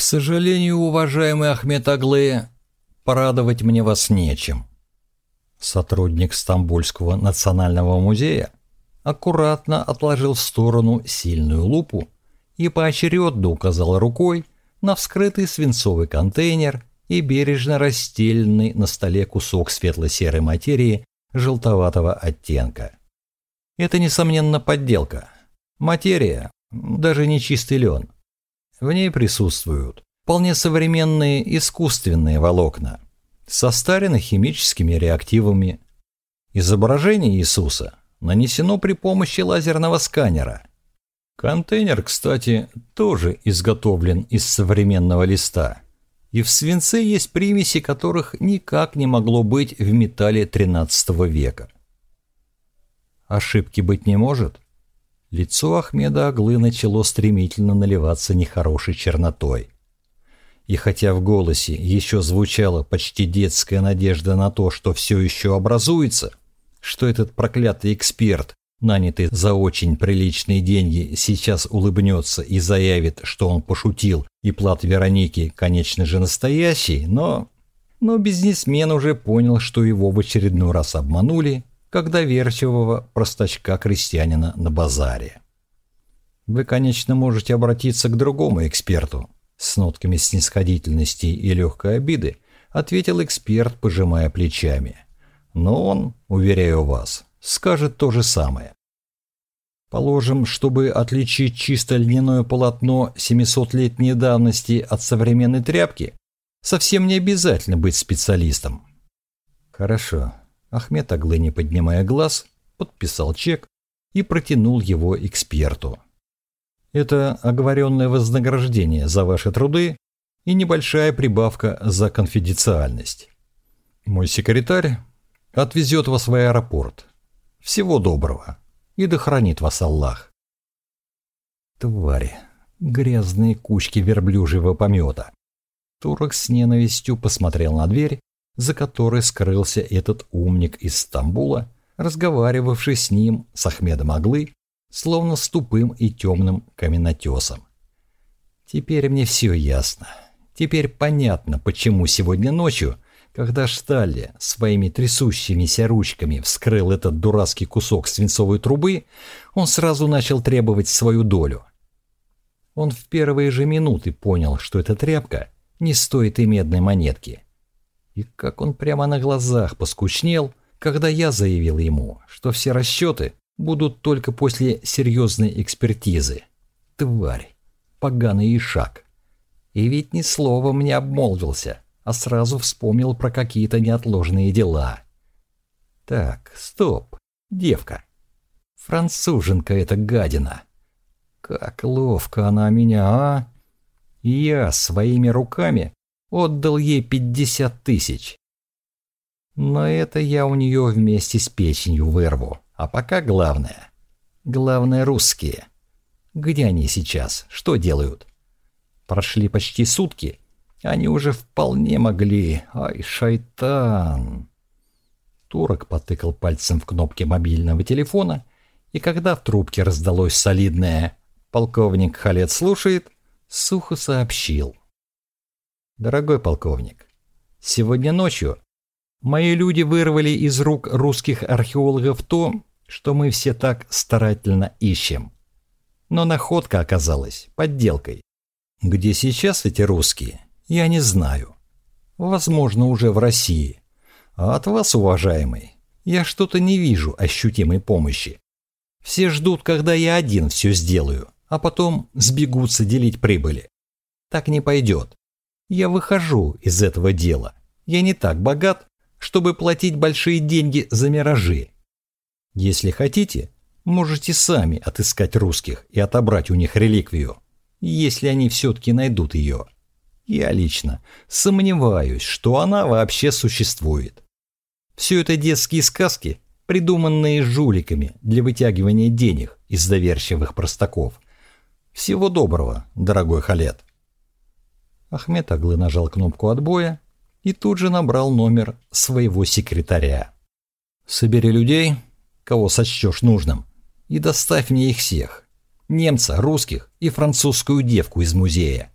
К сожалению, уважаемый Ахмед Аглы, порадовать мне вас нечем. Сотрудник Стамбульского национального музея аккуратно отложил в сторону сильную лупу и поочередно указал рукой на вскрытый свинцовый контейнер и бережно расстеленный на столе кусок светло-серой материи желтоватого оттенка. Это, несомненно, подделка. Материя, даже не чистый лен. В ней присутствуют вполне современные искусственные волокна, состарены химическими реактивами. Изображение Иисуса нанесено при помощи лазерного сканера. Контейнер, кстати, тоже изготовлен из современного листа. И в свинце есть примеси, которых никак не могло быть в металле XIII века. Ошибки быть не может? Лицо Ахмеда Аглы начало стремительно наливаться нехорошей чернотой. И хотя в голосе еще звучала почти детская надежда на то, что все еще образуется, что этот проклятый эксперт, нанятый за очень приличные деньги, сейчас улыбнется и заявит, что он пошутил, и плат Вероники, конечно же, настоящий, но... Но бизнесмен уже понял, что его в очередной раз обманули, как доверчивого простачка-крестьянина на базаре. Вы, конечно, можете обратиться к другому эксперту, с нотками снисходительности и легкой обиды, ответил эксперт, пожимая плечами – но он, уверяю вас, скажет то же самое. Положим, чтобы отличить чисто льняное полотно 700-летней давности от современной тряпки, совсем не обязательно быть специалистом. Хорошо. Ахмед Аглы, не поднимая глаз, подписал чек и протянул его эксперту. Это оговоренное вознаграждение за ваши труды и небольшая прибавка за конфиденциальность. Мой секретарь Отвезет вас в аэропорт. Всего доброго. И да хранит вас Аллах. Твари. Грязные кучки верблюжьего помета. Турок с ненавистью посмотрел на дверь, за которой скрылся этот умник из Стамбула, разговаривавший с ним, с Ахмедом Аглы, словно с тупым и темным каменотесом. Теперь мне все ясно. Теперь понятно, почему сегодня ночью когда Шталли своими трясущимися ручками вскрыл этот дурацкий кусок свинцовой трубы, он сразу начал требовать свою долю. Он в первые же минуты понял, что эта тряпка не стоит и медной монетки. И как он прямо на глазах поскучнел, когда я заявил ему, что все расчеты будут только после серьезной экспертизы. Тварь, поганый ишак. И ведь ни словом не обмолвился – а сразу вспомнил про какие-то неотложные дела. Так, стоп, девка. Француженка эта гадина. Как ловко она меня, а? Я своими руками отдал ей пятьдесят тысяч. Но это я у нее вместе с печенью вырву. А пока главное. Главное русские. Где они сейчас? Что делают? Прошли почти сутки, они уже вполне могли. Ай, шайтан. Турок потыкал пальцем в кнопки мобильного телефона, и когда в трубке раздалось солидное «Полковник Халет слушает», сухо сообщил. «Дорогой полковник, сегодня ночью мои люди вырвали из рук русских археологов то, что мы все так старательно ищем. Но находка оказалась подделкой. Где сейчас эти русские, я не знаю. Возможно, уже в России. А от вас, уважаемый, я что-то не вижу ощутимой помощи. Все ждут, когда я один все сделаю, а потом сбегутся делить прибыли. Так не пойдет. Я выхожу из этого дела. Я не так богат, чтобы платить большие деньги за миражи. Если хотите, можете сами отыскать русских и отобрать у них реликвию, если они все-таки найдут ее. Я лично сомневаюсь, что она вообще существует. Все это детские сказки, придуманные жуликами для вытягивания денег из доверчивых простаков. Всего доброго, дорогой Халет. Ахмед Аглы нажал кнопку отбоя и тут же набрал номер своего секретаря. «Собери людей, кого сочтешь нужным, и доставь мне их всех. Немца, русских и французскую девку из музея.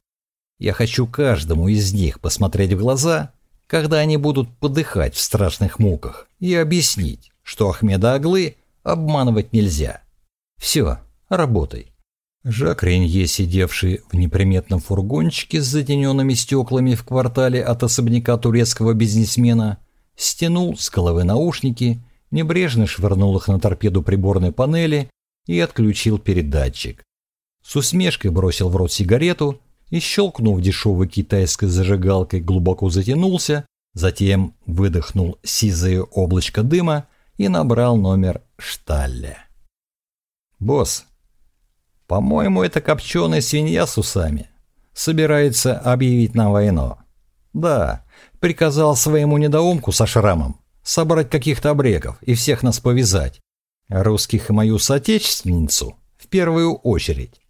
Я хочу каждому из них посмотреть в глаза, когда они будут подыхать в страшных муках, и объяснить, что Ахмеда Аглы обманывать нельзя. Все, работай. Жак Ренье, сидевший в неприметном фургончике с затененными стеклами в квартале от особняка турецкого бизнесмена, стянул с головы наушники, небрежно швырнул их на торпеду приборной панели и отключил передатчик. С усмешкой бросил в рот сигарету и, щелкнув дешевой китайской зажигалкой, глубоко затянулся, затем выдохнул сизое облачко дыма и набрал номер Шталля. «Босс, по-моему, это копченая свинья с усами. Собирается объявить нам войну. Да, приказал своему недоумку со шрамом собрать каких-то обреков и всех нас повязать. Русских и мою соотечественницу в первую очередь.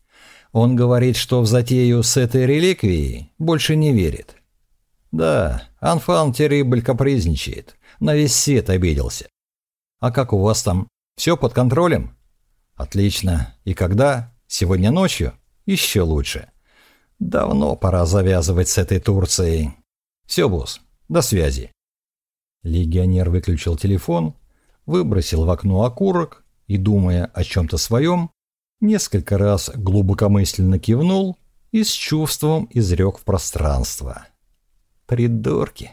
Он говорит, что в затею с этой реликвией больше не верит. Да, Анфан Террибль капризничает, на весь свет обиделся. А как у вас там? Все под контролем? Отлично. И когда? Сегодня ночью? Еще лучше. Давно пора завязывать с этой Турцией. Все, босс, до связи. Легионер выключил телефон, выбросил в окно окурок и, думая о чем-то своем, несколько раз глубокомысленно кивнул и с чувством изрек в пространство. «Придурки!»